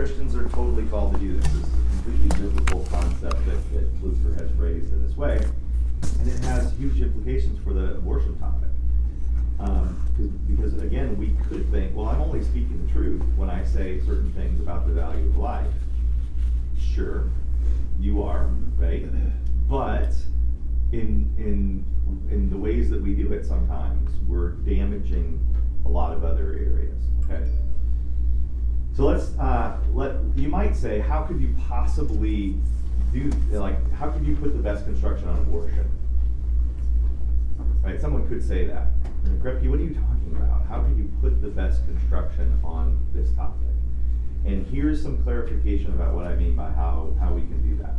Christians are totally called to do this. This is a completely biblical concept that, that Luther has phrased in this way. And it has huge implications for the abortion topic. Um, because again, we could think, well, I'm only speaking the truth when I say certain things about the value of life. Sure, you are, right? But in in in the ways that we do it sometimes, we're damaging a lot of other areas. Okay. So let's uh, let you might say, how could you possibly do like how could you put the best construction on abortion? Right? Someone could say that. Krepke, what are you talking about? How could you put the best construction on this topic? And here's some clarification about what I mean by how, how we can do that.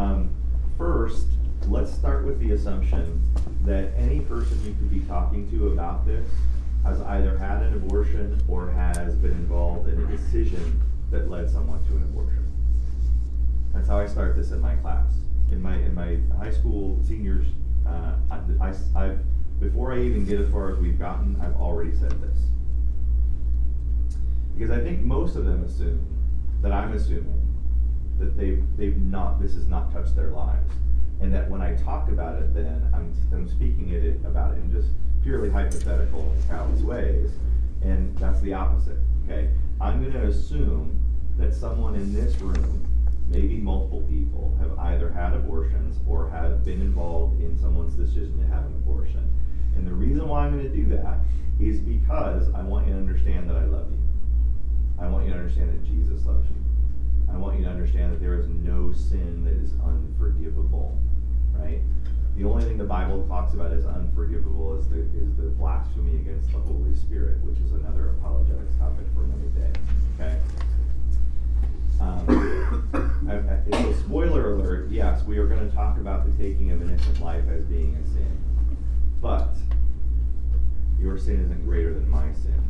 Um, first, let's start with the assumption that any person you could be talking to about this has either had an abortion or has been involved in a decision that led someone to an abortion. That's how I start this in my class. In my in my high school seniors, uh, I, I, I've before I even get as far as we've gotten, I've already said this. Because I think most of them assume that I'm assuming that they've, they've not, this has not touched their lives. And that when I talk about it, then I'm, I'm speaking it about it and just purely hypothetical and callous ways. And that's the opposite. Okay? I'm going to assume that someone in this room, maybe multiple people, have either had abortions or have been involved in someone's decision to have an abortion. And the reason why I'm going to do that is because I want you to understand that I love you. I want you to understand that Jesus loves you. I want you to understand that there is no sin that is unforgivable, right? The only thing the Bible talks about as unforgivable is the, is the blasphemy against the Holy Spirit, which is another apologetics topic for another day, okay? Um, I, spoiler alert, yes, we are going to talk about the taking of innocent life as being a sin. But your sin isn't greater than my sin.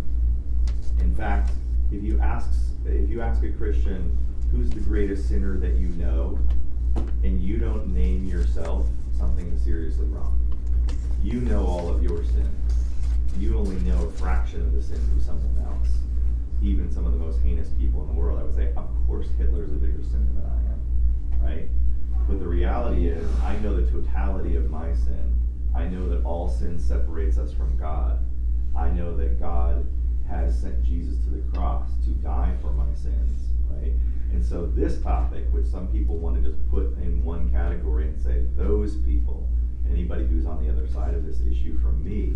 In fact, if you ask if you ask a Christian who's the greatest sinner that you know, and you don't name yourself, something is seriously wrong. You know all of your sin. You only know a fraction of the sins of someone else. Even some of the most heinous people in the world, I would say, of course, Hitler's a bigger sinner than I am, right? But the reality is, I know the totality of my sin I know that all sin separates us from God. I know that God has sent Jesus to the cross to die for my sins, right? And so this topic, which some people want to just put in one category and say those people, anybody who's on the other side of this issue from me,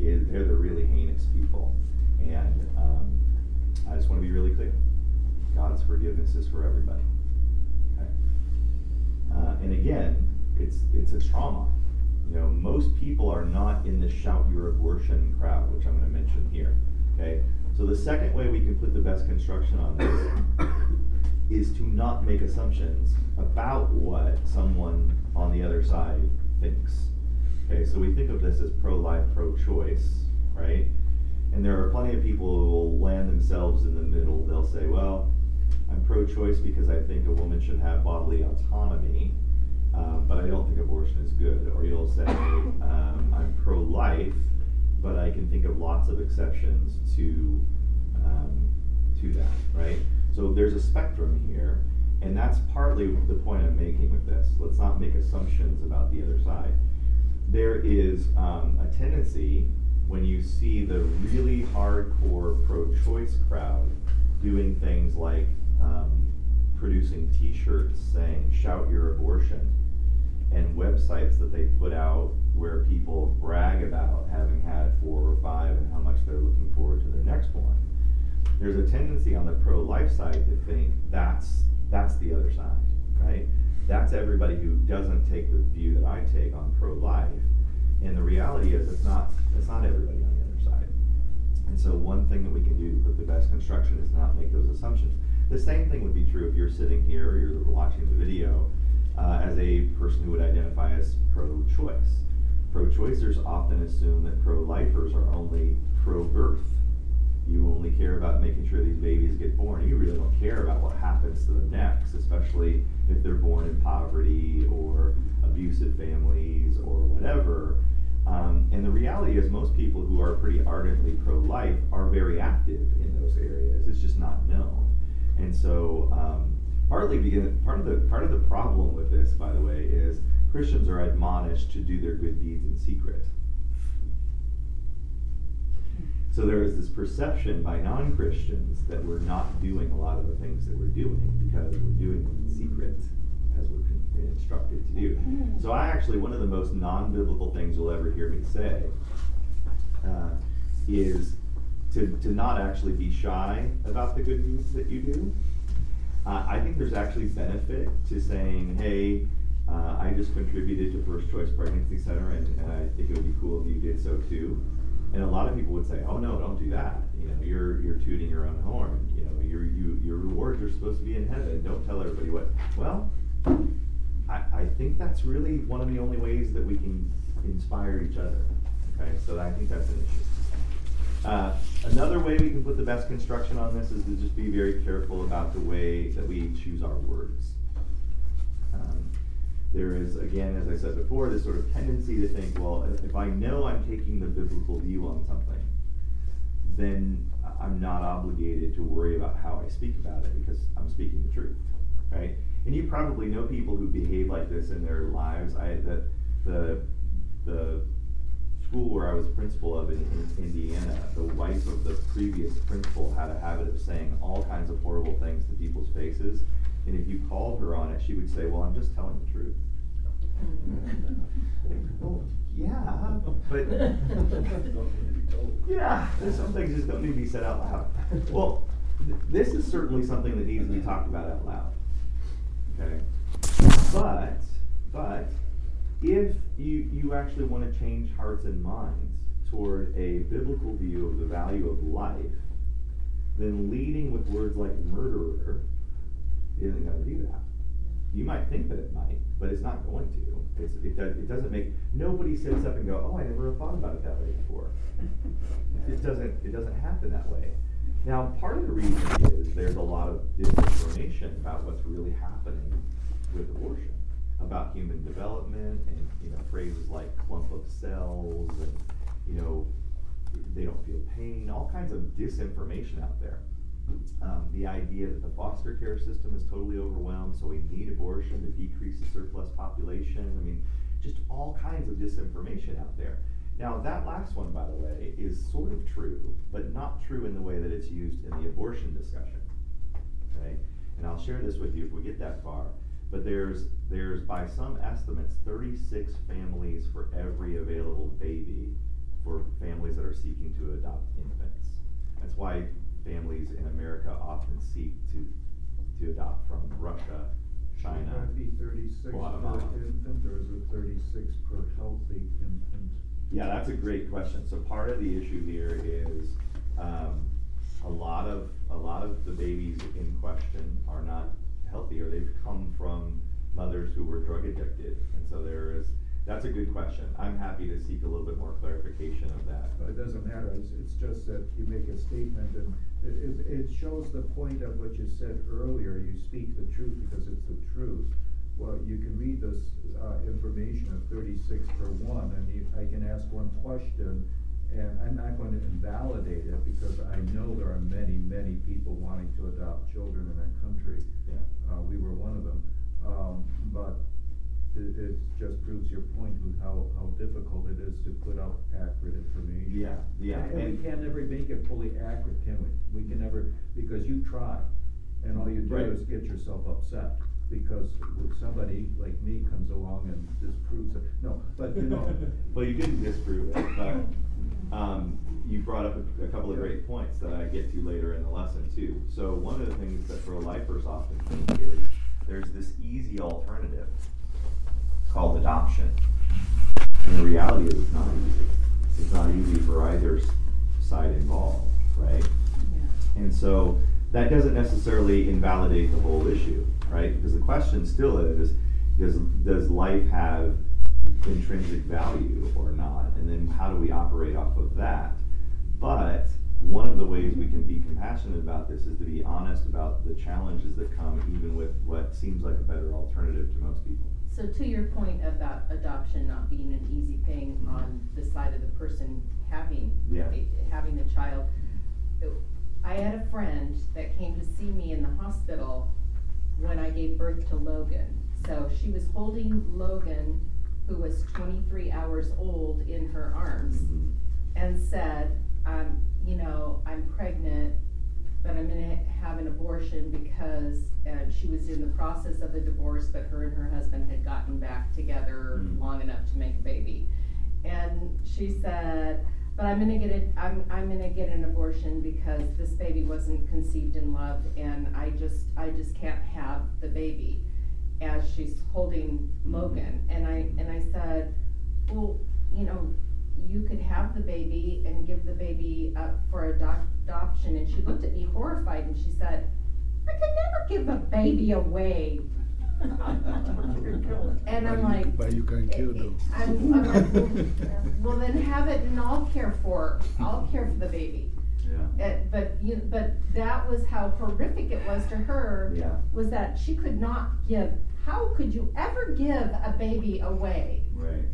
is they're the really heinous people. And um, I just want to be really clear. God's forgiveness is for everybody. Okay. Uh, and again, it's it's a trauma you know, most people are not in the shout your abortion crowd, which I'm going to mention here. Okay? So the second way we can put the best construction on this is to not make assumptions about what someone on the other side thinks. Okay, so we think of this as pro life, pro choice, right? And there are plenty of people who will land themselves in the middle. They'll say, well, I'm pro choice because I think a woman should have bodily autonomy um, but I don't think abortion is good. Or you'll say, um, I'm pro life, but I can think of lots of exceptions to, um, to that, right? So there's a spectrum here, and that's partly the point I'm making with this. Let's not make assumptions about the other side. There is um, a tendency when you see the really hardcore pro choice crowd doing things like um, producing t shirts saying, shout your abortion and websites that they put out where people brag about having had four or five and how much they're looking forward to their next one. There's a tendency on the pro life side to think that's that's the other side, right? That's everybody who doesn't take the view that I take on pro life. And the reality is it's not it's not everybody on the other side. And so one thing that we can do to put the best construction is not make those assumptions. The same thing would be true if you're sitting here or you're watching the video uh, as a person who would identify as pro choice. Pro choicers often assume that pro lifers are only pro birth. You only care about making sure these babies get born. You really don't care about what happens to them next, especially if they're born in poverty or abusive families or whatever. Um, and the reality is, most people who are pretty ardently pro life are very active in those areas. It's just not known. And so, um, partly because part of the part of the problem with this, by the way, is Christians are admonished to do their good deeds in secret. So there is this perception by non Christians that we're not doing a lot of the things that we're doing because we're doing them in secret, as we're instructed to do. So I actually, one of the most non biblical things you'll ever hear me say uh, is to, to not actually be shy about the good deeds that you do. Uh, I think there's actually benefit to saying, hey, uh, I just contributed to First Choice Pregnancy Center, and, and I think it would be cool if you did so too. And a lot of people would say, "Oh no, don't do that. You know, you're you're tooting your own horn. You know, your you your rewards are supposed to be in heaven. Don't tell everybody what." Well, I, I think that's really one of the only ways that we can inspire each other. Okay, so I think that's an issue. Uh, another way we can put the best construction on this is to just be very careful about the way that we choose our words. There is, again, as I said before, this sort of tendency to think, well, if I know I'm taking the biblical view on something, then I'm not obligated to worry about how I speak about it because I'm speaking the truth, right? And you probably know people who behave like this in their lives. I the the the school where I was principal of in, in Indiana, the wife of the previous principal had a habit of saying all kinds of horrible things to people's faces and if you called her on it, she would say, Well, I'm just telling the truth. well, yeah, but yeah, there's some things just don't need to be said out loud. Well, th- this is certainly something that needs to be talked about out loud. Okay, but but if you you actually want to change hearts and minds toward a biblical view of the value of life, then leading with words like murderer isn't going to do that. You might think that it might, but it's not going to. It's, it, does, it doesn't make nobody sits up and go, "Oh, I never thought about it that way before." It doesn't. It doesn't happen that way. Now, part of the reason is there's a lot of disinformation about what's really happening with abortion, about human development, and you know phrases like clump of cells, and you know they don't feel pain, all kinds of disinformation out there. Um, the idea that the foster care system is totally overwhelmed, so we need abortion to decrease the surplus population. I mean, just all kinds of disinformation out there. Now, that last one, by the way, is sort of true, but not true in the way that it's used in the abortion discussion. Okay? And I'll share this with you if we get that far. But there's, there's by some estimates, 36 families for every available baby for families that are seeking to adopt infants. That's why families in America often seek to, to adopt from Russia, China. Would be thirty-six per Guatemala. infant, or is it thirty-six per healthy infant? Yeah, that's a great question. So part of the issue here is, um, a lot of, a lot of the babies in question are not healthy, or they've come from mothers who were drug addicted. And so there is, that's a good question. I'm happy to seek a little bit more clarification of that. But it doesn't matter, it's, it's just that you make a statement and it, it, it shows the point of what you said earlier, you speak the truth because it's the truth. Well, you can read this, uh, information of thirty-six per one, and you, I can ask one question, and I'm not going to invalidate it, because I know there are many, many people wanting to adopt children in our country. Yeah. Uh, we were one of them, um, but it, it just proves your point with how, how difficult it is to put out accurate information. Yeah, yeah. And we can't never make it fully accurate, can we? We can never, because you try, and all you do Right. is get yourself upset, because when somebody like me comes along and disproves it, no, but you know. Well, you didn't disprove it, but, um, you brought up a, a couple of great points that I get to later in the lesson too. So one of the things that pro-lifers often think is, there's this easy alternative called adoption. And the reality is it's not easy. It's not easy for either side involved, right? And so that doesn't necessarily invalidate the whole issue, right? Because the question still is, does, does life have intrinsic value or not? And then how do we operate off of that? But one of the ways we can be compassionate about this is to be honest about the challenges that come even with what seems like a better alternative to most people. So to your point about adoption not being an easy thing on the side of the person having, Yeah. having a child, I had a friend that came to see me in the hospital when I gave birth to Logan. So she was holding Logan, who was twenty-three hours old, in her arms Mhm. and said, um, you know, I'm pregnant, but I'm gonna have an abortion because, uh, she was in the process of a divorce, but her and her husband had gotten back together Mm. long enough to make a baby. And she said, but I'm gonna get it, I'm, I'm gonna get an abortion because this baby wasn't conceived in love and I just, I just can't have the baby. As she's holding Logan, and I, and I said, well, you know, you could have the baby and give the baby up for adoc- adoption, and she looked at me horrified and she said, I could never give a baby away. And I'm like, But you can kill them. I'm, I'm like, well, well, then have it and I'll care for, I'll care for the baby. Yeah, Uh, but you, but that was how horrific it was to her, yeah, was that she could not give, how could you ever give a baby away? right,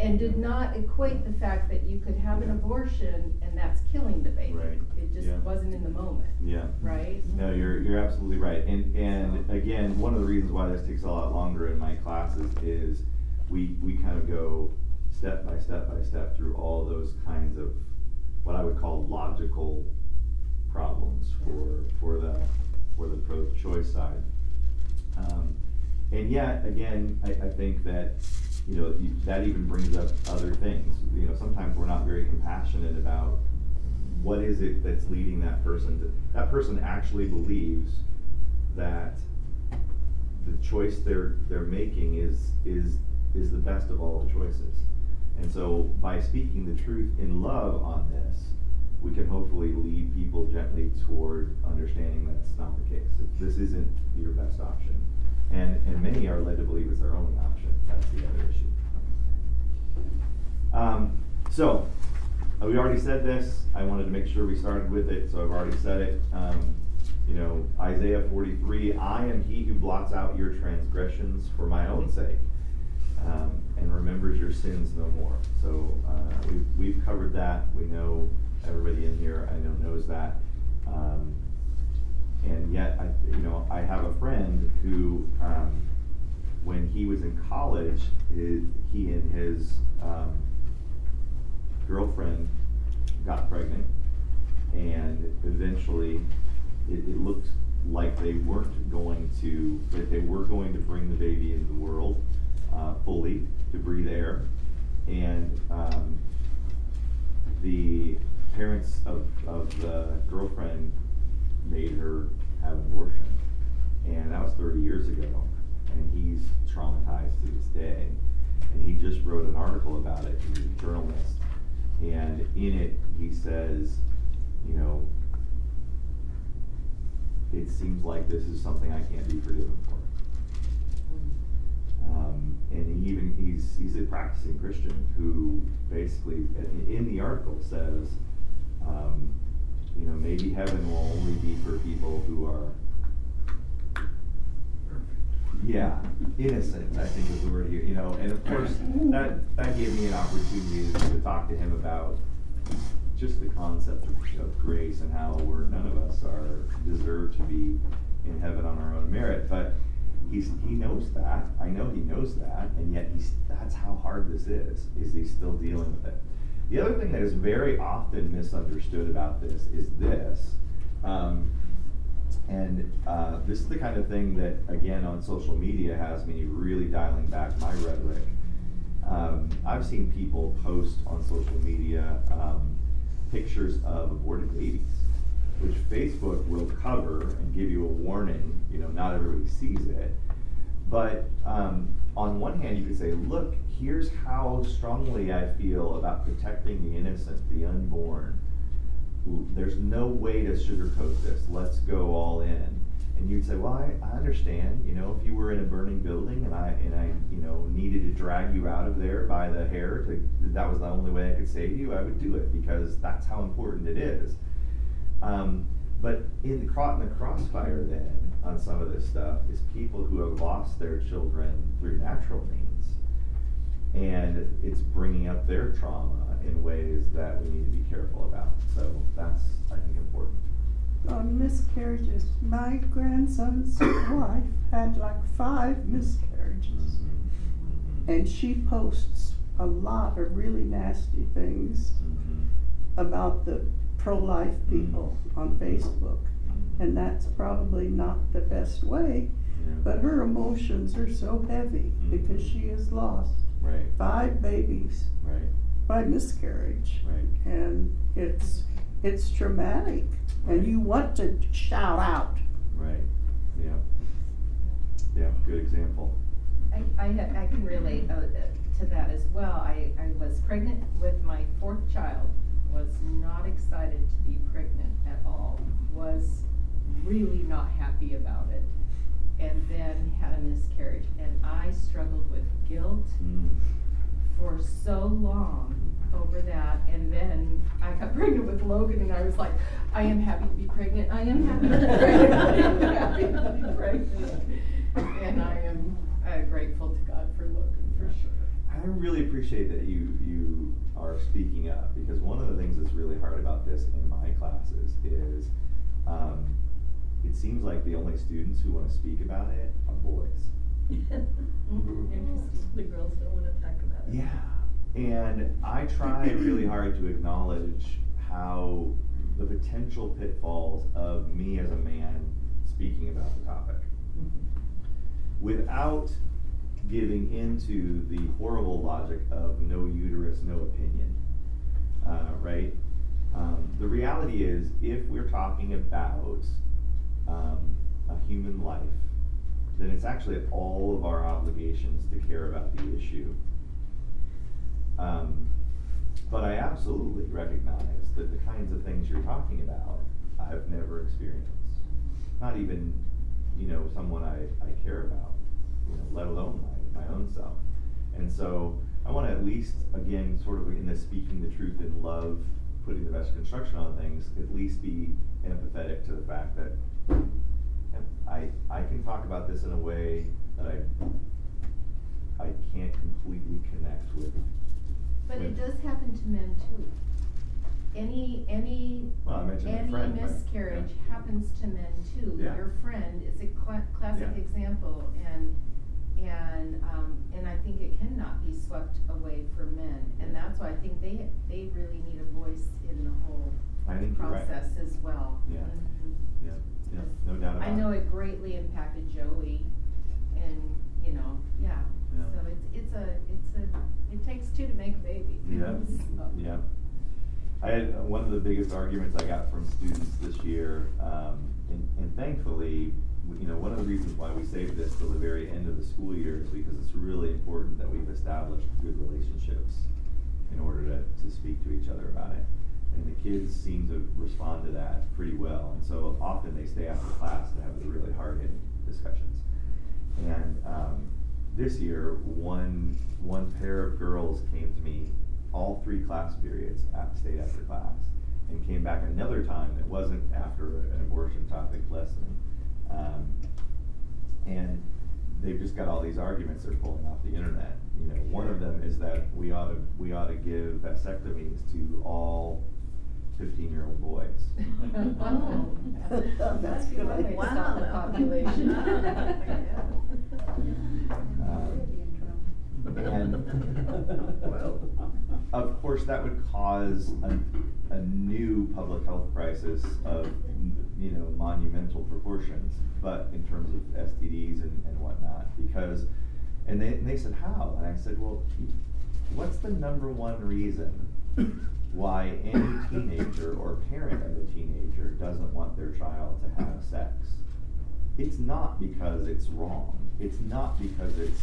And did not equate the fact that you could have an abortion and that's killing the baby. Right. It just Yeah. wasn't in the moment, yeah. right? No, you're, you're absolutely right. And, and again, one of the reasons why this takes a lot longer in my classes is we, we kind of go step by step by step through all those kinds of what I would call logical problems for, for the, for the pro-choice side. Um, and yet, again, I, I think that, you know, that even brings up other things. You know, sometimes we're not very compassionate about what is it that's leading that person to, that person actually believes that the choice they're, they're making is, is, is the best of all the choices. And so by speaking the truth in love on this, we can hopefully lead people gently toward understanding that's not the case. This isn't your best option. And, and many are led to believe it's their only option. That's the other issue. Um, so, uh, we already said this. I wanted to make sure we started with it, so I've already said it. Um, you know, Isaiah 43 I am he who blots out your transgressions for my own sake um, and remembers your sins no more. So, uh, we've, we've covered that. We know everybody in here, I know, knows that. Um, and yet, I, you know, I have a friend who, um, when he was in college, he, he and his um, girlfriend got pregnant, and eventually, it, it looked like they weren't going to, that they were going to bring the baby into the world uh, fully to breathe air, and um, the parents of, of the girlfriend made her have an abortion. And that was 30 years ago. And he's traumatized to this day. And he just wrote an article about it. He's a journalist. And in it, he says, you know, it seems like this is something I can't be forgiven for. Um, and he even he's he's a practicing Christian who basically in, in the article says, um, you know, maybe heaven will only be for people who are, yeah, innocent. I think is the word here. You know, and of course that that gave me an opportunity to, talk to him about just the concept of, of grace and how we're none of us are deserve to be in heaven on our own merit, but he's he knows that. I know he knows that, and yet he's that's how hard this is. Is he's still dealing with it? The other thing that is very often misunderstood about this is this, um, and uh, this is the kind of thing that again on social media has me really dialing back my rhetoric. Um, I've seen people post on social media um, pictures of aborted babies which Facebook will cover and give you a warning. You know, not everybody sees it. But um, on one hand, you could say, look, here's how strongly I feel about protecting the innocent, the unborn. There's no way to sugarcoat this. Let's go all in. And you'd say, well, I, I understand. You know, if you were in a burning building and I and I, you know, needed to drag you out of there by the hair to that was the only way I could save you, I would do it because that's how important it is. Um, But in the, cro- in the crossfire then, on some of this stuff, is people who have lost their children through natural means. And it's bringing up their trauma in ways that we need to be careful about. So that's, I think, important. on miscarriages. My grandson's wife had like five miscarriages. Mm-hmm. And she posts a lot of really nasty things Mhm. about the pro-life mm-hmm. people on Facebook. Mm-hmm. And that's probably not the best way, Yeah. but her emotions are so heavy because she has lost Right, five babies right, by miscarriage. right. And it's, it's traumatic. And you want to shout out. Right, yeah. Yeah, good example. I, I, I can relate uh, uh, to that as well. I, I was pregnant with my fourth child, was not excited to be pregnant at all, was really not happy about it. And then had a miscarriage, and I struggled with guilt Mm. For so long over that. And then I got pregnant with Logan, and I was like, I am happy to be pregnant. I am happy to be pregnant. I am happy to be pregnant. And I am uh, grateful to God for Logan for sure. I really appreciate that you you are speaking up because one of the things that's really hard about this in my classes is um, it seems like the only students who want to speak about it are boys. Interesting. The girls don't wanna talk about it. Yeah. And I try really hard to acknowledge how the potential pitfalls of me as a man speaking about the topic without giving into the horrible logic of no uterus, no opinion. Uh, right? Um, the reality is, if we're talking about um, a human life, then it's actually all of our obligations to care about the issue. Um, but I absolutely recognize that the kinds of things you're talking about, I've never experienced. Not even, you know, someone I, I care about, you know, let alone my, my own self. And so I want to at least, again, sort of in this speaking the truth in love, putting the best construction on things, at least be empathetic to the fact that I, I can talk about this in a way that I, I can't completely connect with. But it does happen to men too. Any, any, Well, I mentioned a any friend, miscarriage Yeah. happens to men too. Yeah. Your friend is a cla- classic Yeah. example and, and, um, and I think it cannot be swept away for men. And that's why I think they, they really need a voice in the whole I think you're right. process as well. Yeah. Mhm. Yeah, yeah, no doubt about it. I know it greatly impacted Joey and, you know, yeah. Yeah. So it's, it's a, it's a, it takes two to make a baby. Yeah, So. yeah. I had, uh, one of the biggest arguments I got from students this year, um, and, and thankfully, you know, one of the reasons why we saved this till the very end of the school year is because it's really important that we've established good relationships in order to, to speak to each other about it. And the kids seem to respond to that pretty well, and so often they stay after class to have the really hard-hitting discussions. And um, this year, one one pair of girls came to me all three class periods, at, stayed after class, and came back another time. It wasn't after an abortion topic lesson, um, and they've just got all these arguments they're pulling off the internet. You know, one of them is that we ought to we ought to give vasectomies to all fifteen-year-old boys. Oh. That's a good Might idea. stop the population. Um, and, well, of course, that would cause a, a new public health crisis of, you know, monumental proportions, but in terms of STDs and, and whatnot, because, and they, and they said, how? And I said, well, what's the number one reason why any teenager or parent of a teenager doesn't want their child to have sex? It's not because it's wrong. It's not because it's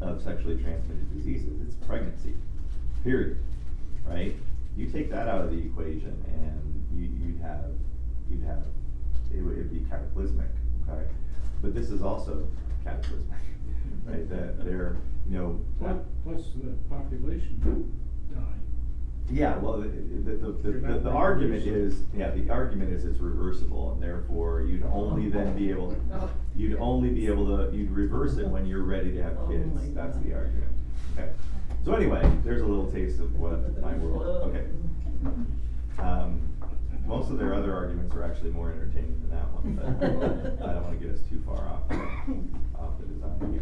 of sexually transmitted diseases. It's pregnancy, period. Right? You take that out of the equation, and you, you'd have, you'd have, it would it'd be cataclysmic. Okay, but this is also cataclysmic, right? That they're, you know, Plus, plus the population. Yeah, well, the, the, the, the, the- the argument is, yeah, the argument is it's reversible, and therefore you'd only then be able, Oh. you'd only be able to, you'd reverse it when you're ready to have Oh kids, that's the argument. Okay, so anyway, there's a little taste of what my world, okay. Um, most of their other arguments are actually more entertaining than that one, but I don't wanna get us too far off, off the design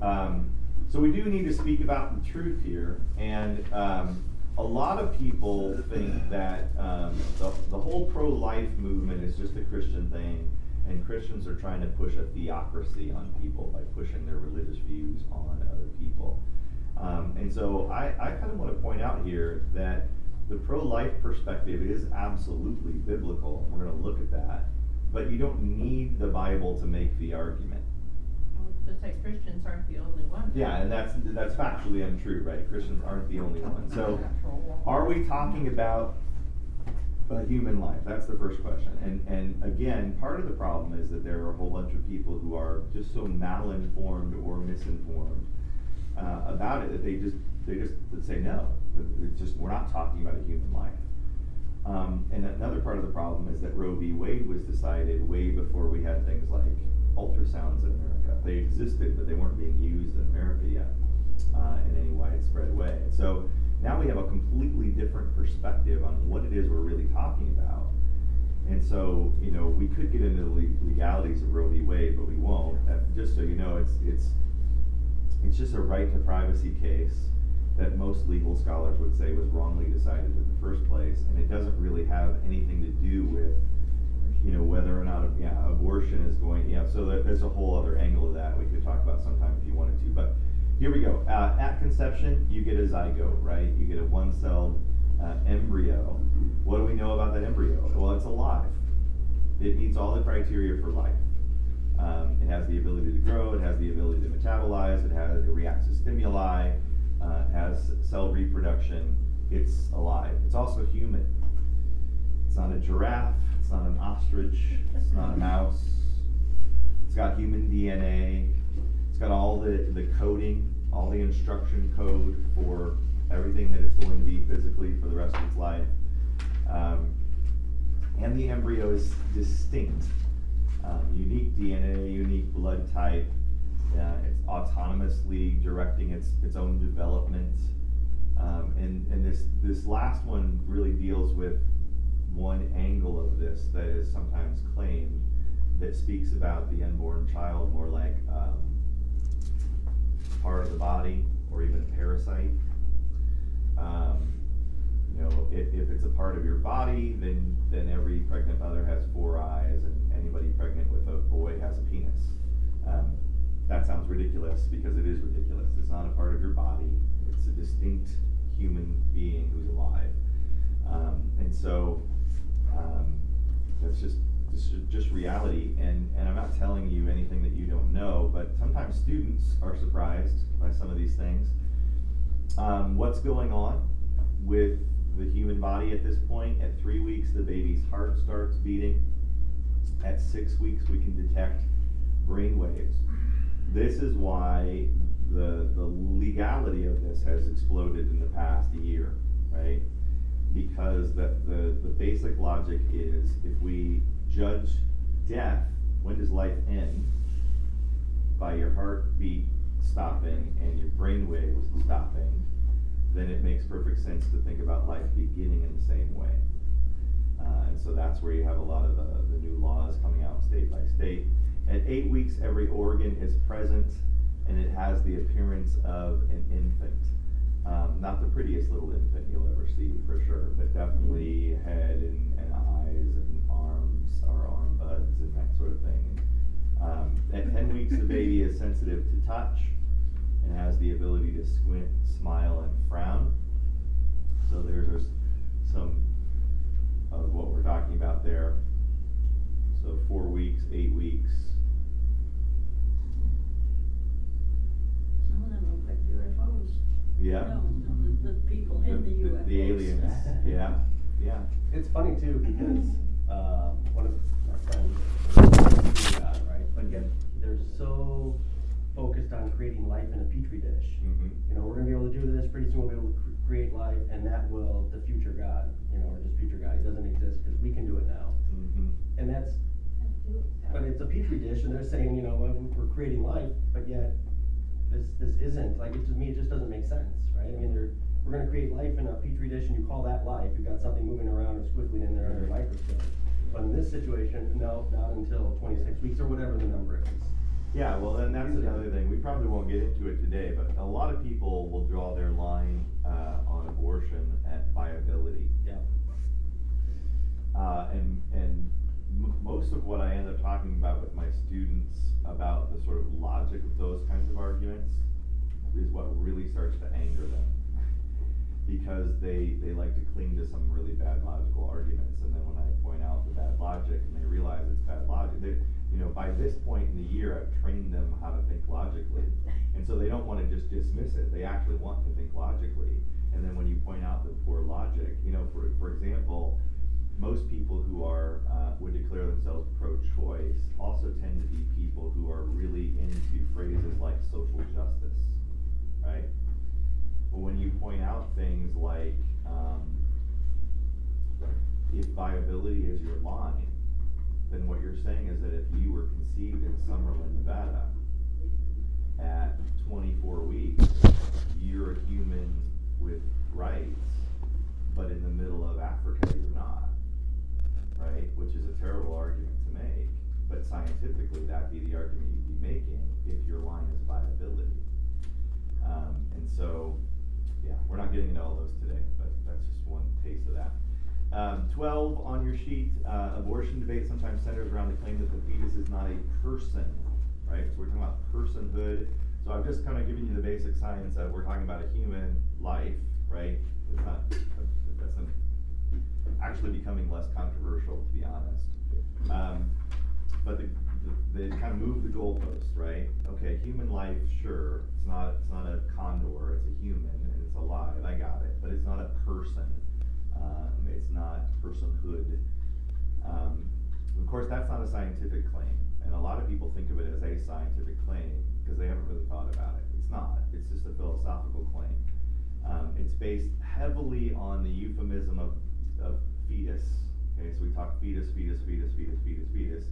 here. Um, so we do need to speak about the truth here, and, um, a lot of people think that, um, the, the whole pro-life movement is just a Christian thing, and Christians are trying to push a theocracy on people by pushing their religious views on other people. Um, and so I, I kind of want to point out here that the pro-life perspective is absolutely biblical. and We're going to look at that, but you don't need the Bible to make the argument. Christians aren't the only ones. Yeah, and that's that's factually untrue, right? Christians aren't the only ones. So, are we talking about a human life? That's the first question. And and again, part of the problem is that there are a whole bunch of people who are just so malinformed or misinformed uh, about it that they just they just say no. It's just we're not talking about a human life. Um, and another part of the problem is that Roe v. Wade was decided way before we had things like ultrasounds in America. They existed, but they weren't being used in America yet uh, in any widespread way. And so now we have a completely different perspective on what it is we're really talking about. And so, you know, we could get into the legalities of Roe v. Wade, but we won't. Uh, just so you know, it's it's it's just a right to privacy case that most legal scholars would say was wrongly decided in the first place, and it doesn't really have anything to do with, you know, whether or not, yeah, abortion is going, yeah, so there, there's a whole other angle of that we could talk about sometime if you wanted to, but here we go. Uh, at conception, you get a zygote, right? You get a one-celled uh, embryo. What do we know about that embryo? Well, it's alive. It meets all the criteria for life. Um, it has the ability to grow, it has the ability to metabolize, it has, it reacts to stimuli, uh, it has cell reproduction, it's alive. It's also human. It's not a giraffe, it's not an ostrich, it's not a mouse. It's got human DNA, it's got all the, the coding, all the instruction code for everything that it's going to be physically for the rest of its life. Um, and the embryo is distinct. Um, unique DNA, unique blood type. Uh, it's autonomously directing its its own development. Um, and and this this last one really deals with one angle of this that is sometimes claimed that speaks about the unborn child more like um, part of the body or even a parasite. Um, you know, if, if it's a part of your body, then, then every pregnant mother has four eyes, and anybody pregnant with a boy has a penis. Um, that sounds ridiculous because it is ridiculous. It's not a part of your body, it's a distinct human being who's alive. Um, and so, um, that's just, just, just reality. And, and I'm not telling you anything that you don't know, but sometimes students are surprised by some of these things. Um, what's going on with the human body at this point? At three weeks, the baby's heart starts beating. At six weeks, we can detect brain waves. This is why the, the legality of this has exploded in the past year, right? Because the, the, the basic logic is if we judge death, when does life end? By your heartbeat stopping and your brain waves stopping, then it makes perfect sense to think about life beginning in the same way. Uh, and so that's where you have a lot of the, the new laws coming out state by state. At eight weeks, every organ is present and it has the appearance of an infant. Um, not the prettiest little infant you'll ever see for sure, but definitely head and, and eyes and arms or arm buds and that sort of thing. Um, at 10 weeks, the baby is sensitive to touch and has the ability to squint, smile, and frown. So there's some of what we're talking about there. So four weeks, eight weeks. Some of them look like UFOs. Yeah. No, no, the, the people in the The- UFOs. The aliens, yeah, yeah. It's funny too because uh, one of our friends, is God, right? But yet they're so focused on creating life in a petri dish. Mhm. You know, we're gonna be able to do this, pretty soon we'll be able to cr- create life, and that will, the future God, you know, or just future God, he doesn't exist, cause we can do it now. Mhm. And that's, but it's a petri dish, and they're saying, you know, well, we're creating life, but yet, this, this isn't, like, it to me, it just doesn't make sense, right? I mean, they're, we're gonna create life in a petri dish, and you call that life, you've got something moving around or squiggling in there under a microscope. But in this situation, no, not until twenty-six weeks, or whatever the number is. Yeah, well, then that's another thing, we probably won't get into it today, but a lot of people will draw their line, uh, on abortion at viability. Yeah. Uh, and, and most of what I end up talking about with my students about the sort of logic of those kinds of arguments is what really starts to anger them. Because they, they like to cling to some really bad logical arguments, and then when I point out the bad logic and they realize it's bad logic, they, you know, by this point in the year, I've trained them how to think logically. And so they don't wanna just dismiss it, they actually want to think logically. And then when you point out the poor logic, you know, for, for example, most people who are, uh, would declare themselves pro-choice also tend to be people who are really into phrases like social justice, right? But when you point out things like, um, if viability is your line, then what you're saying is that if you were conceived in Summerlin, Nevada, at twenty-four weeks, you're a human with rights, but in the middle of Africa, you're not. Right, which is a terrible argument to make, but scientifically, that'd be the argument you'd be making if your line is viability. Um, and so, yeah, we're not getting into all those today, but that's just one taste of that. Um, twelve on your sheet, uh, abortion debate sometimes centers around the claim that the fetus is not a person, right? So we're talking about personhood. So I've just kind of given you the basic science of we're talking about a human life, right? It's not, that's actually becoming less controversial, to be honest. Um, but the, the, they kind of move the goalpost, right? Okay, human life, sure, it's not, it's not a condor, it's a human, and it's alive, I got it, but it's not a person. Um, it's not personhood. Um, of course, that's not a scientific claim, and a lot of people think of it as a scientific claim, because they haven't really thought about it. It's not, it's just a philosophical claim. Um, it's based heavily on the euphemism of, of fetus. Okay, so we talk fetus, fetus, fetus, fetus, fetus, fetus,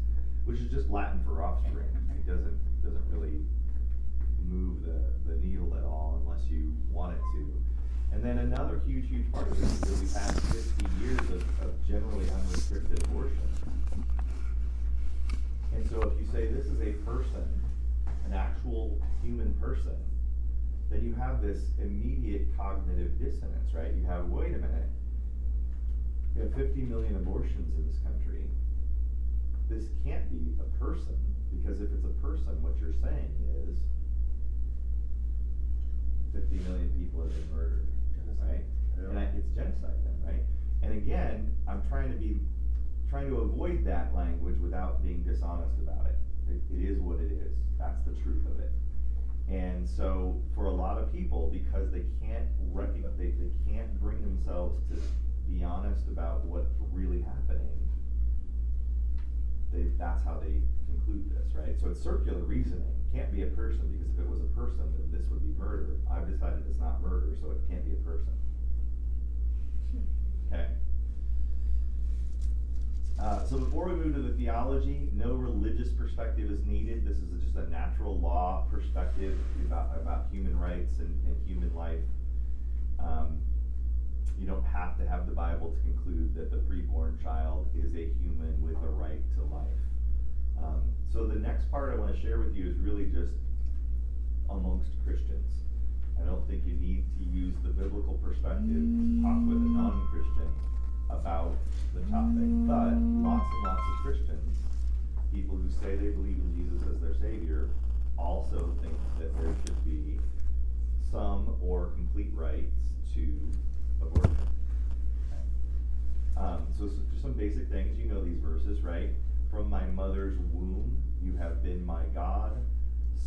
which is just Latin for offspring. It doesn't doesn't really move the, the needle at all unless you want it to. And then another huge, huge part of it is that we've had fifty years of, of generally unrestricted abortion. And so if you say this is a person, an actual human person, then you have this immediate cognitive dissonance, right? You have, wait a minute, we have fifty million abortions in this country. This can't be a person, because if it's a person, what you're saying is fifty million people have been murdered, right? And I, it's genocide then, right? And again, I'm trying to be, trying to avoid that language without being dishonest about it. It, it is what it is, that's the truth of it. And so, for a lot of people, because they can't recognize, they, they can't bring themselves to be honest about what's really happening, they, that's how they conclude this, right? So it's circular reasoning, can't be a person, because if it was a person, then this would be murder. I've decided it's not murder, so it can't be a person. Okay? Uh, so before we move to the theology, no religious perspective is needed. This is just a natural law perspective about, about human rights and, and human life. Um, you don't have to have the Bible to conclude that the preborn child is a human with a right to life. Um, so the next part I want to share with you is really just amongst Christians. I don't think you need to use the biblical perspective to talk with a non-Christian about the topic, but lots and lots of Christians, people who say they believe in Jesus as their Savior, also think that there should be some or complete rights to Um, so just some basic things, you know these verses, right? From my mother's womb, you have been my God.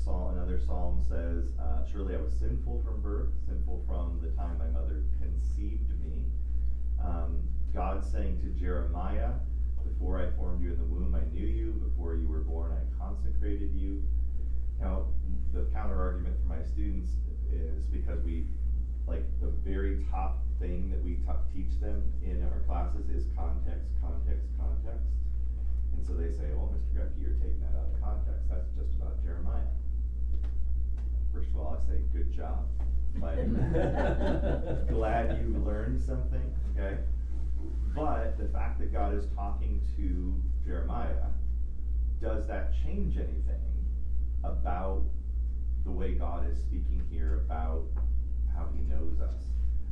Psalm, another psalm says, uh, surely I was sinful from birth, sinful from the time my mother conceived me. Um, God saying to Jeremiah, before I formed you in the womb, I knew you. Before you were born, I consecrated you. Now, the counter argument for my students is because we, like, the very top thing that we teach them in our classes is context, context, context. And so they say, well, Mr. Gucky, you're taking that out of context, that's just about Jeremiah. First of all, I say, good job, like, glad you learned something, okay? But the fact that God is talking to Jeremiah, does that change anything about the way God is speaking here about how he knows us?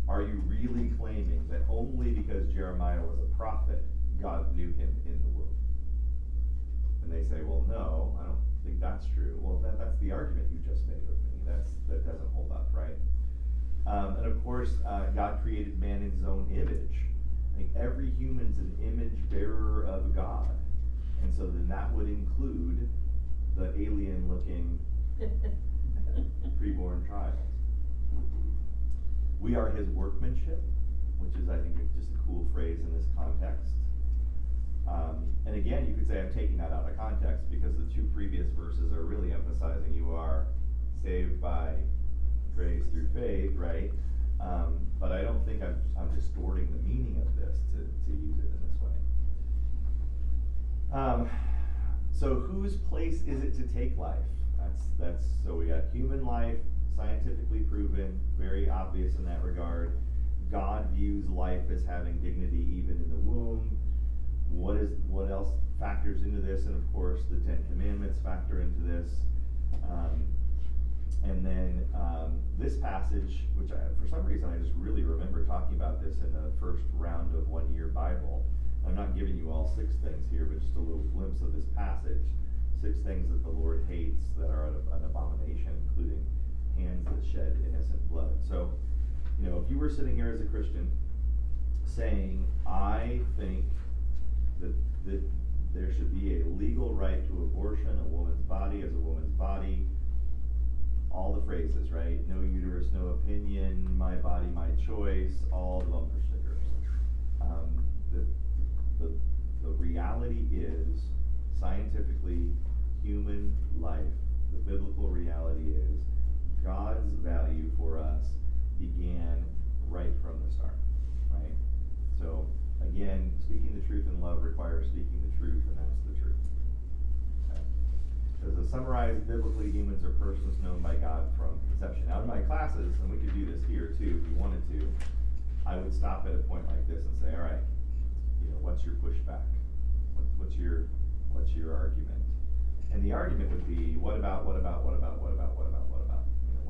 Are you really claiming that only because Jeremiah was a prophet, God knew him in the womb? And they say, well, no, I don't think that's true. Well, that, that's the argument you just made with me. That's, that doesn't hold up, right? Um, and of course, uh, God created man in his own image. I think every human's an image bearer of God. And so then that would include the alien looking preborn child. We are his workmanship, which is, I think, just a cool phrase in this context. Um, and again, you could say I'm taking that out of context because the two previous verses are really emphasizing you are saved by grace through faith, right? Um, but I don't think I'm, I'm distorting the meaning of this to, to use it in this way. Um, so whose place is it to take life? That's, that's, so we got human life, scientifically proven, very obvious in that regard. God views life as having dignity even in the womb. What is, what else factors into this? And of course, the Ten Commandments factor into this. Um, and then um, this passage, which I, for some reason I just really remember talking about this in the first round of one year Bible. I'm not giving you all six things here, but just a little glimpse of this passage. Six things that the Lord hates that are an abomination, including hands that shed innocent blood. So, you know, if you were sitting here as a Christian saying, I think that, that there should be a legal right to abortion, a woman's body as a woman's body, all the phrases, right? No uterus, no opinion, my body, my choice, all the bumper stickers. Um, the, the, the reality is, scientifically, human life, began right from the start, right? So, again, speaking the truth in love requires speaking the truth, and that's the truth. Okay? Because to summarize, biblically, humans are persons known by God from conception. Now, in my classes, and we could do this here too if you wanted to, I would stop at a point like this and say, all right, you know, what's your pushback? What's, your, what's your argument? And the argument would be, what about, what about, what about, what about, what about,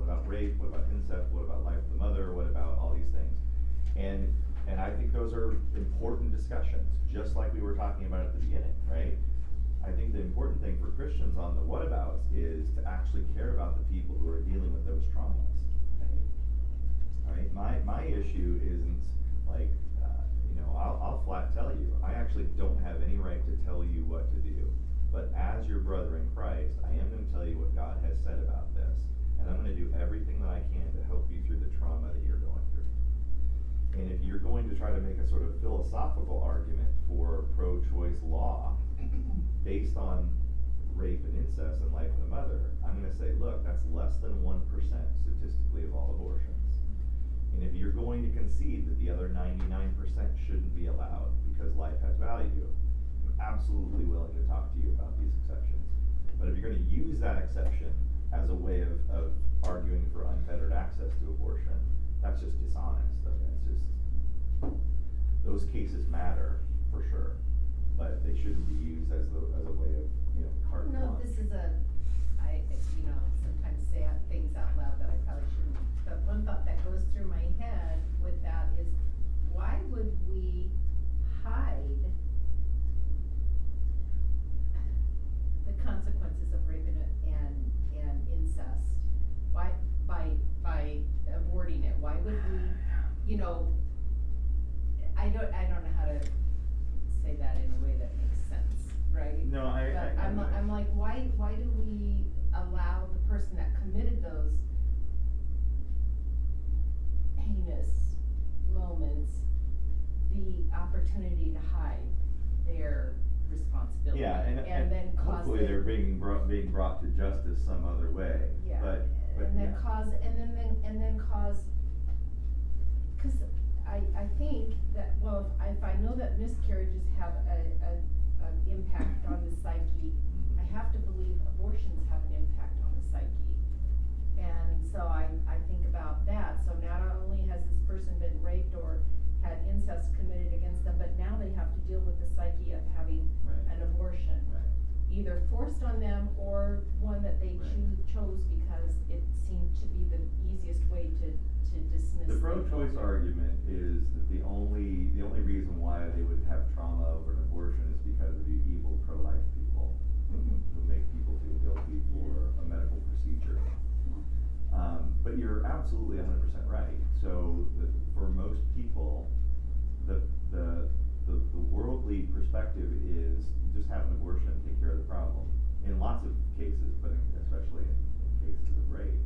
about? What about rape? What about incest? What about life of the mother? What about all these things? And, and I think those are important discussions, just like we were talking about at the beginning, right? I think the important thing for Christians on the whatabouts is to actually care about the people who are dealing with those traumas. Right? My, my issue isn't like, uh, you know, I'll, I'll flat tell you, I actually don't have any right to tell you what to do. But as your brother in Christ, I am going to tell you what God has said about this. And I'm going to do everything that I can to help you through the trauma that you're going through. And if you're going to try to make a sort of philosophical argument for pro choice law based on rape and incest and life of the mother, I'm going to say, look, that's less than 1% statistically of all abortions. And if you're going to concede that the other 99% shouldn't be allowed because life has value, I'm absolutely willing to talk to you about these exceptions. But if you're going to use that exception as a way of, of arguing for unfettered access to abortion, that's just dishonest. I mean, it's just, those cases matter for sure, but they shouldn't be used as, the, as a way of, you know, carte don't know if blanche. this is a, I, you know, sometimes say out- things out loud that I probably shouldn't. But one thought that goes through my head with that is, why would we hide the consequences of rape and, and, and incest? Why, by, by aborting it, why would we, you know, I don't, I don't know how to say that in a way that makes sense, right? No, I- I- But I'm, I- I'm like, why, why do we allow the person that committed those heinous moments the opportunity to hide their responsibility. Yeah, and, And then and cause hopefully they're being brought, being brought to justice some other way, Yeah, but, but and then yeah. cause, and then, then, and then cause, cause I, I think that, well, if I, if I know that miscarriages have a, a, an impact on the psyche, I mm-hmm. have to believe abortions have an impact on the psyche. And so I, I think about that, so not only has this person been raped or had incest committed against them, but now they have to deal with the psyche of having Right. an abortion Right. either forced on them or one that they Right. choo- chose because it seemed to be the easiest way to, to dismiss. The pro-choice argument is that the only, the only reason why they would have trauma over an abortion is because of you evil pro-life people who, Mhm. who make people feel guilty for a medical procedure. Um, but you're absolutely hundred percent right. So the, for most people, the, the, the, the worldly perspective is just have an abortion take care of the problem. In lots of cases, but in- especially in, in cases of rape.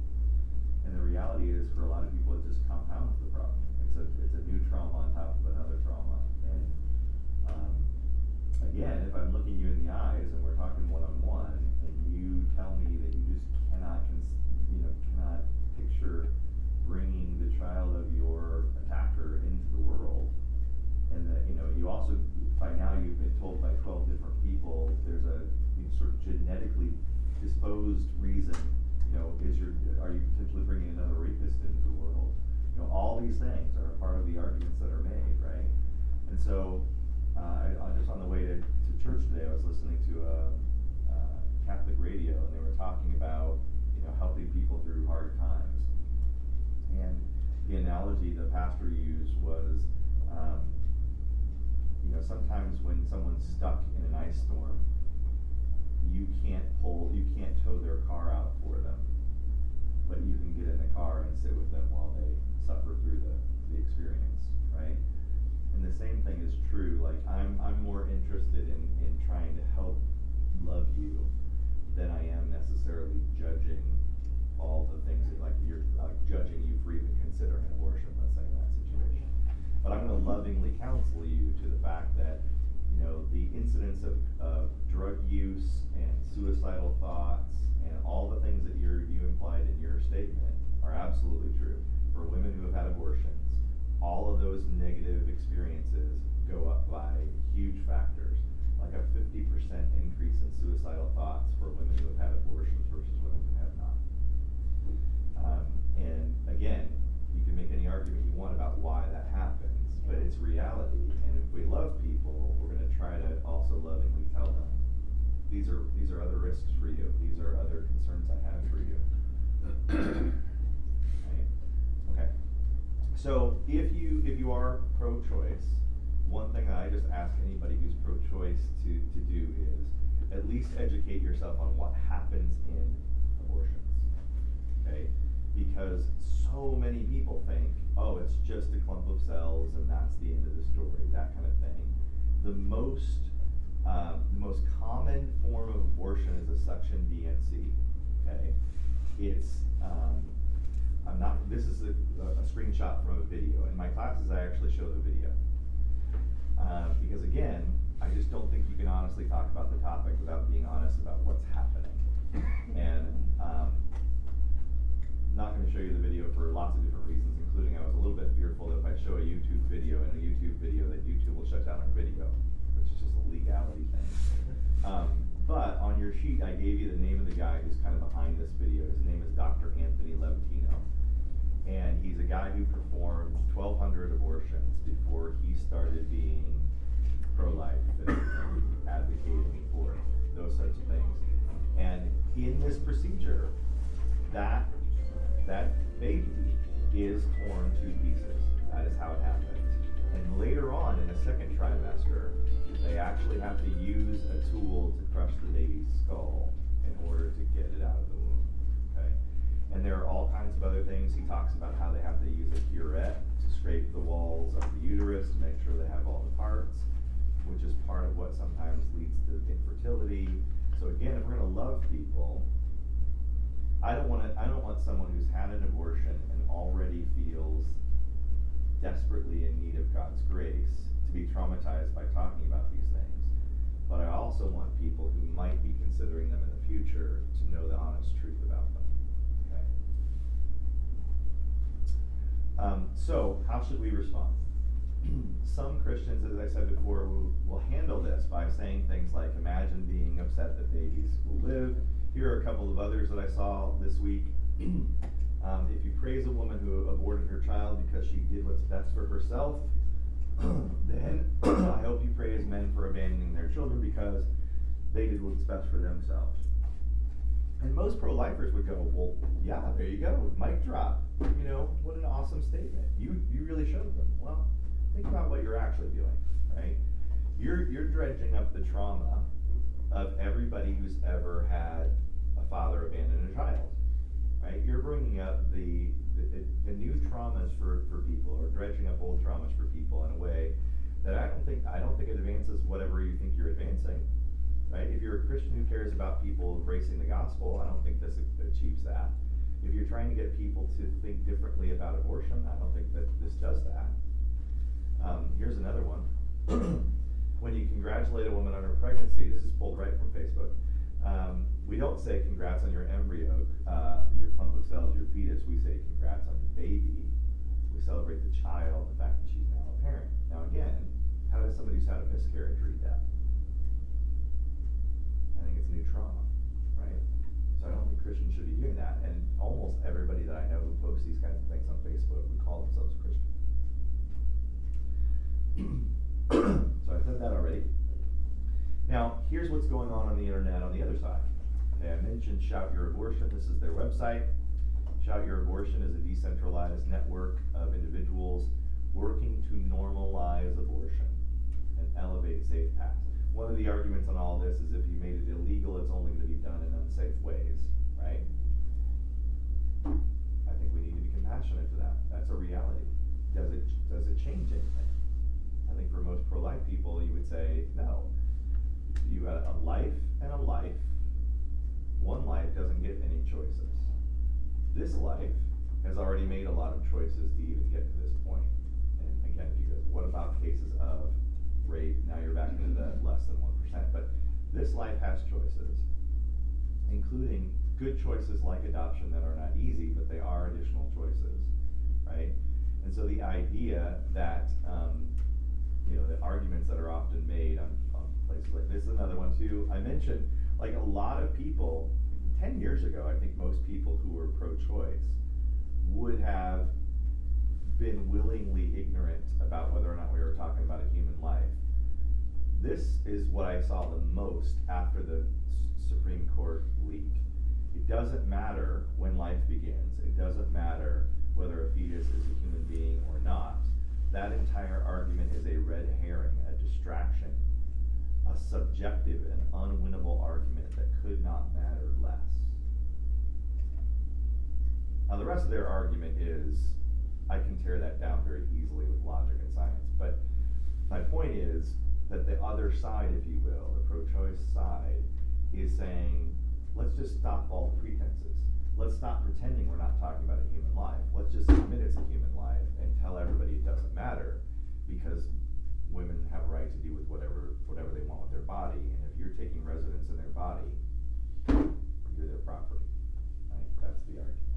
And the reality is, for a lot of people, it just compounds the problem. It's a, it's a new trauma on top of another trauma. And, um, again, if I'm looking you in the eyes and we're talking one-on-one, and you tell me that you just cannot, you know, cannot picture bringing the child of your attacker into the world, and that, you know, you also, by now you've been told by twelve different people, there's a you know, sort of genetically disposed reason, you know, is your, are you potentially bringing another rapist into the world? You know, all these things are part of the arguments that are made, right? And so, uh, I, just on the way to, to church today, I was listening to a, uh, Catholic radio, and they were talking about, helping people through hard times. And the analogy the pastor used was, um, you know, sometimes when someone's stuck in an ice storm, you can't pull, you can't tow their car out for them. But you can get in the car and sit with them while they suffer through the, the experience, right? And the same thing is true, like, I'm, I'm more interested in, in trying to help love you than I am necessarily judging all the things that, like, you're, like, judging you for even considering abortion, let's say in that situation. But I'm gonna lovingly counsel you to the fact that, you know, the incidence of, of drug use and suicidal thoughts and all the things that you're, you implied in your statement are absolutely true. For women who have had abortions, all of those negative experiences go up by huge factors. Like a fifty percent increase in suicidal thoughts for women who have had abortions versus women who have. Um, and again, you can make any argument you want about why that happens, but it's reality. And if we love people, we're gonna try to also lovingly tell them, these are, these are other risks for you, these are other concerns I have for you. Okay. So if you, if you are pro-choice, one thing that I just ask anybody who's pro-choice to, to do is at least educate yourself on what happens in abortions. Okay? Because so many people think, oh, it's just a clump of cells and that's the end of the story, that kind of thing. The most, um, the most common form of abortion is a suction D&C. Okay? It's, um, I'm not, this is a, a screenshot from a video. In my classes, I actually show the video. Uh, because again, I just don't think you can honestly talk about the topic without being honest about what's happening. And, um, not gonna show you the video for lots of different reasons, including I was a little bit fearful that if I show a YouTube video and a YouTube video, that YouTube will shut down our video, which is just a legality thing. Um, but on your sheet, I gave you the name of the guy who's kind of behind this video. His name is Dr. Anthony Levatino. And he's a guy who performed twelve hundred abortions before he started being pro-life and, and advocating for those sorts of things. And in this procedure, that, that baby is torn to pieces. That is how it happens. And later on, in the second trimester, they actually have to use a tool to crush the baby's skull in order to get it out of the womb, okay? And there are all kinds of other things. He talks about how they have to use a curette to scrape the walls of the uterus to make sure they have all the parts, which is part of what sometimes leads to infertility. So again, if we're gonna love people, I don't wanna, I don't want someone who's had an abortion and already feels desperately in need of God's grace to be traumatized by talking about these things. but I also want people who might be considering them in the future to know the honest truth about them. Okay? Um, so, how should we respond? Some Christians, as I said before, will, will handle this by saying things like, imagine being upset that babies will live. Here are a couple of others that I saw this week. um, if you praise a woman who aborted her child because she did what's best for herself, then I hope you praise men for abandoning their children because they did what's best for themselves. And most pro lifers would go, Well, yeah, there you go, mic drop. You know, what an awesome statement. You you really showed them. Well, think about what you're actually doing, right? You're you're dredging up the trauma of everybody who's ever had a father abandon a child, right? You're bringing up the the, the new traumas for, for people, or dredging up old traumas for people in a way that I don't think I don't think it advances whatever you think you're advancing, right? If you're a Christian who cares about people embracing the gospel, I don't think this achieves that. If you're trying to get people to think differently about abortion, I don't think that this does that. Um, here's another one. when you congratulate a woman on her pregnancy, this is pulled right from Facebook. Um, we don't say congrats on your embryo, uh, your clump of cells, your fetus. We say congrats on your baby. We celebrate the child, the fact that she's now a parent. Now, again, how does somebody who's had a miscarriage read that? I think it's new trauma, right? So I don't think Christians should be doing that. And almost everybody that I know who posts these kinds of things on Facebook would call themselves Christian. so I said that already. Now, here's what's going on on the internet on the other side. Okay, I mentioned Shout Your Abortion. This is their website. Shout Your Abortion is a decentralized network of individuals working to normalize abortion and elevate safe paths. One of the arguments on all this is if you made it illegal, it's only going to be done in unsafe ways, right? I think we need to be compassionate to that. That's a reality. Does it does it change anything? I think for most pro-life people, you would say no. You got a life and a life. One life doesn't get any choices. This life has already made a lot of choices to even get to this point. And again, if you go, what about cases of rape? Now you're back into the less than one percent. But this life has choices, including good choices like adoption that are not easy, but they are additional choices, right? And so the idea that um, you know the arguments that are often made on, on places like this is another one too. I mentioned like a lot of people ten years ago, I think most people who were pro-choice would have been willingly ignorant about whether or not we were talking about a human life. This is what I saw the most after the Supreme Court leak. It doesn't matter when life begins. It doesn't matter whether a fetus is a human being or not. That entire argument is a red herring, a distraction, a subjective and unwinnable argument that could not matter less. Now, the rest of their argument is I can tear that down very easily with logic and science. But my point is that the other side, if you will, the pro choice side, is saying, let's just stop all pretenses. Let's stop pretending we're not talking about a human life. Let's just admit it's a human life and tell everybody it doesn't matter because women have a right to do with whatever whatever they want with their body. And if you're taking residence in their body, you're their property. Right? That's the argument.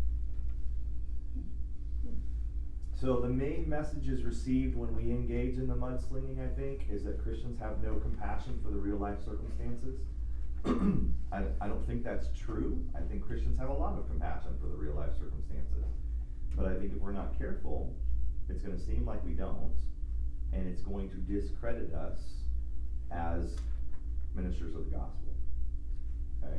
So the main messages received when we engage in the mudslinging, I think, is that Christians have no compassion for the real life circumstances. I, I don't think that's true. I think Christians have a lot of compassion for the real life circumstances. But I think if we're not careful, it's going to seem like we don't, and it's going to discredit us as ministers of the gospel. Okay?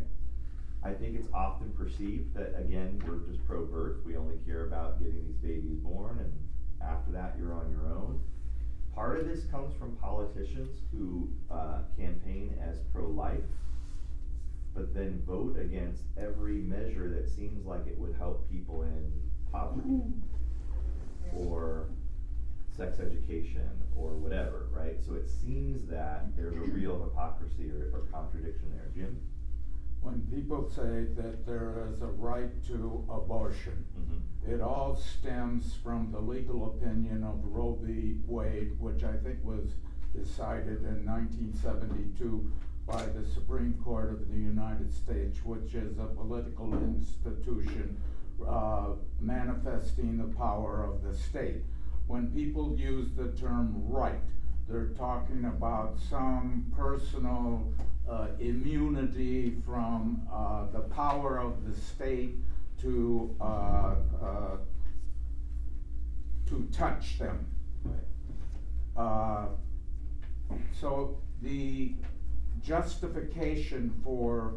I think it's often perceived that, again, we're just pro birth. We only care about getting these babies born, and after that, you're on your own. Part of this comes from politicians who uh, campaign as pro life, but then vote against every measure that seems like it would help people in poverty or sex education or whatever, right? So it seems that there's a real hypocrisy or, or contradiction there. Jim? when people say that there is a right to abortion, Mm-hmm. it all stems from the legal opinion of Roe v. Wade, which I think was decided in nineteen seventy-two by the Supreme Court of the United States, which is a political institution uh, manifesting the power of the state. When people use the term right, they're talking about some personal uh, immunity from uh, the power of the state to uh, uh, to touch them. Right. Uh, so the justification for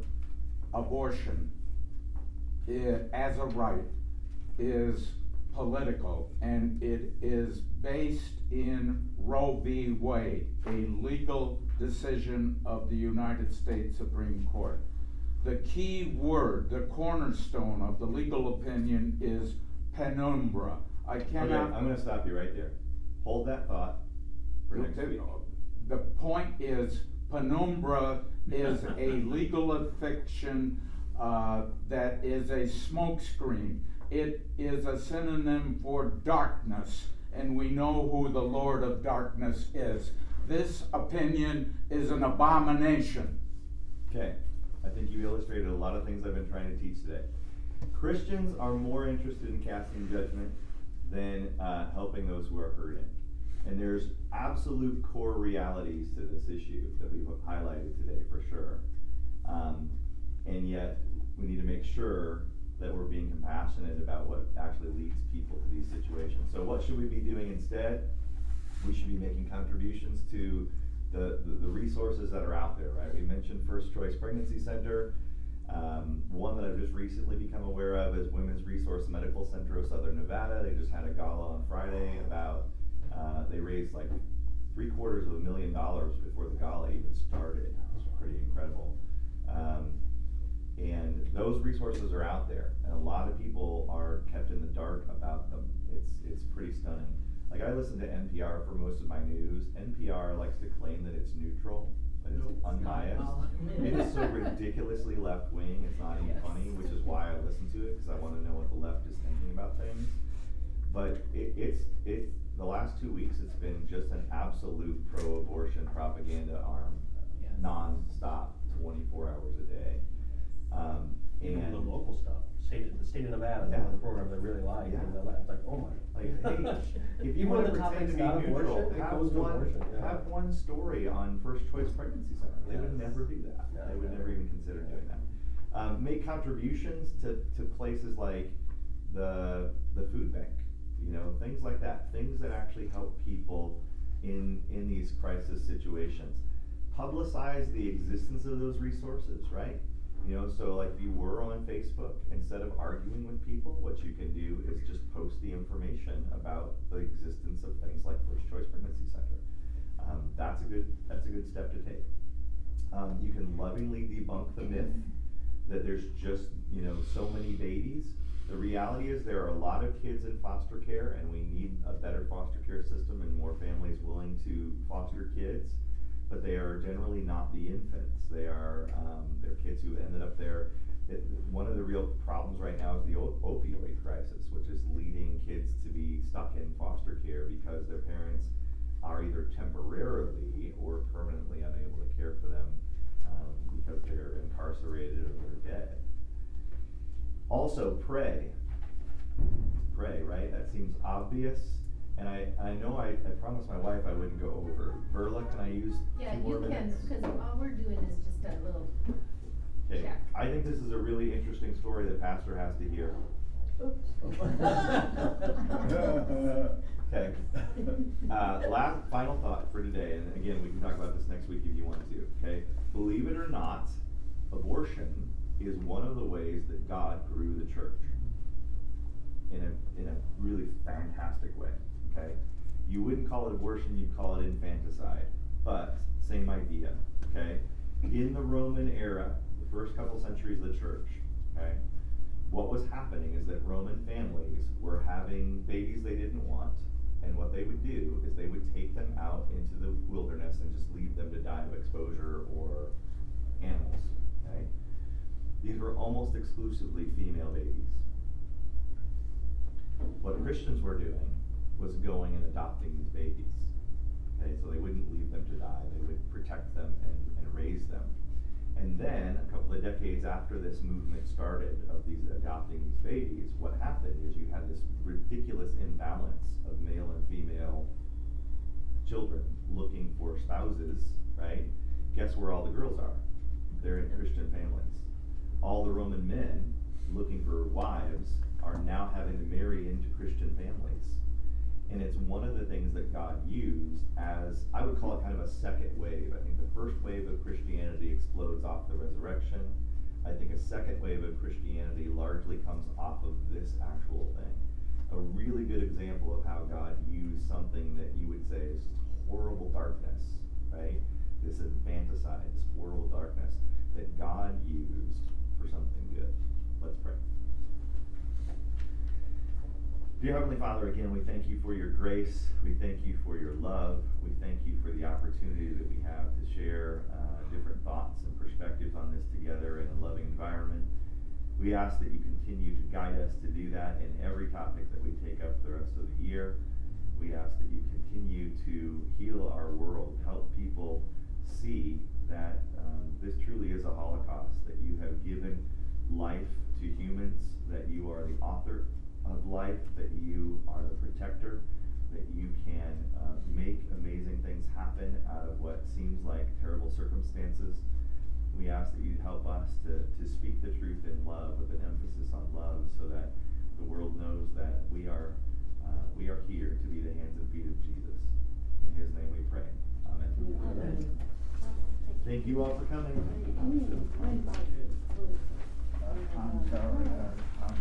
abortion i- as a right is political and it is based in Roe v. Wade, a legal decision of the United States Supreme Court. The key word, the cornerstone of the legal opinion is penumbra. I Okay, cannot. I'm gonna stop you right there. Hold that thought for next week. The point is, penumbra is a legal fiction, uh, that is a smokescreen. It is a synonym for darkness, and we know who the Lord of darkness is. This opinion is an abomination. Okay, I think you illustrated a lot of things I've been trying to teach today. Christians are more interested in casting judgment than uh, helping those who are hurting. And there's absolute core realities to this issue that we've highlighted today for sure. Um, and yet, we need to make sure that we're being compassionate about what actually leads people to these situations. So, what should we be doing instead? We should be making contributions to the, the, the resources that are out there, right? We mentioned First Choice Pregnancy Center. Um, one that I've just recently become aware of is Women's Resource Medical Center of Southern Nevada. They just had a gala on Friday about, uh, they raised like three quarters of a million dollars before the gala even started. It's pretty incredible. Um, and those resources are out there, and a lot of people are kept in the dark about them. It's, it's pretty stunning. Like I listen to NPR for most of my news. NPR likes to claim that it's neutral, but it's Nope, it's unbiased. all. It is so ridiculously left wing. It's not even Yes. funny, which is why I listen to it because I want to know what the left is thinking about things. But it, it's it's the last two weeks. It's been just an absolute pro-abortion propaganda arm, Yes. non-stop, 24 hours a day. Um, Even and the local stuff, state, of- the state of Nevada, is one of the programs I really like, and Yeah. it's like, oh my. Like, hey, if you want to pretend to be neutral, abortion, have one, abortion, yeah. have one story on First Choice Pregnancy Center. They would never do that. No, They would never. never even consider doing that. Um, make contributions to, to places like the, the food bank, you know, things like that. Things that actually help people in, in these crisis situations. Publicize the existence of those resources, right? You know, so like if you were on Facebook, instead of arguing with people, what you can do is just post the information about the existence of things like First Choice Pregnancy Center. Um, that's a good, that's a good step to take. Um, you can lovingly debunk the myth that there's just, you know, so many babies. The reality is there are a lot of kids in foster care and we need a better foster care system and more families willing to foster kids. But they are generally not the infants. They are, um, they're kids who ended up there. It, one of the real problems right now is the op- opioid crisis, which is leading kids to be stuck in foster care because their parents are either temporarily or permanently unable to care for them um, because they're incarcerated or they're dead. Also, pray. Pray, right? That seems obvious. And I, I know I, I promised my wife I wouldn't go over. Verla, can I use Yeah, two more you can, cause all we're doing is just a little, Okay, check. I think this is a really interesting story that Pastor has to hear. Okay. Uh, last, final thought for today, and again, we can talk about this next week if you want to, okay? Believe it or not, abortion is one of the ways that God grew the church in a, in a really fantastic way, okay? You wouldn't call it abortion, you'd call it infanticide, but same idea, okay? In the Roman era, the first couple centuries of the church, okay? What was happening is that Roman families were having babies they didn't want, and what they would do is they would take them out into the wilderness and just leave them to die of exposure or animals, okay? These were almost exclusively female babies. What Christians were doing was going and adopting these babies. Okay, so they wouldn't leave them to die, they would protect them and, and raise them. And then, a couple of decades after this movement started of these adopting these babies, what happened is you had this ridiculous imbalance of male and female children looking for spouses, right? Guess where all the girls are? They're in Christian families. All the Roman men looking for wives are now having to marry into Christian families. And it's one of the things that God used as, I would call it kind of a second wave. I think the first wave of Christianity explodes off the resurrection. I think a second wave of Christianity largely comes off of this actual thing. A really good example of how God used something that you would say is horrible darkness, right? This infanticide, this horrible darkness that God used for something good. Let's pray. Dear Heavenly Father, again, we thank you for your grace. We thank you for your love. We thank you for the opportunity that we have to share uh, different thoughts and perspectives on this together in a loving environment. We ask that you continue to guide us to do that in every topic that we take up the rest of the year. We ask that you continue to heal our world, help people see that um, this truly is a Holocaust, that you have given life to humans, that you are the author of life, that you are the protector, that you can uh, make amazing things happen out of what seems like terrible circumstances. We ask that you help us to, to speak the truth in love with an emphasis on love so that the world knows that we are, uh, we are here to be the hands and feet of Jesus. In his name we pray. Amen. Amen. Thank you all for coming. I'm sorry, I'm,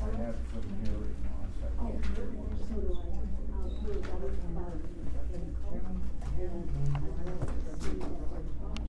I have some hearing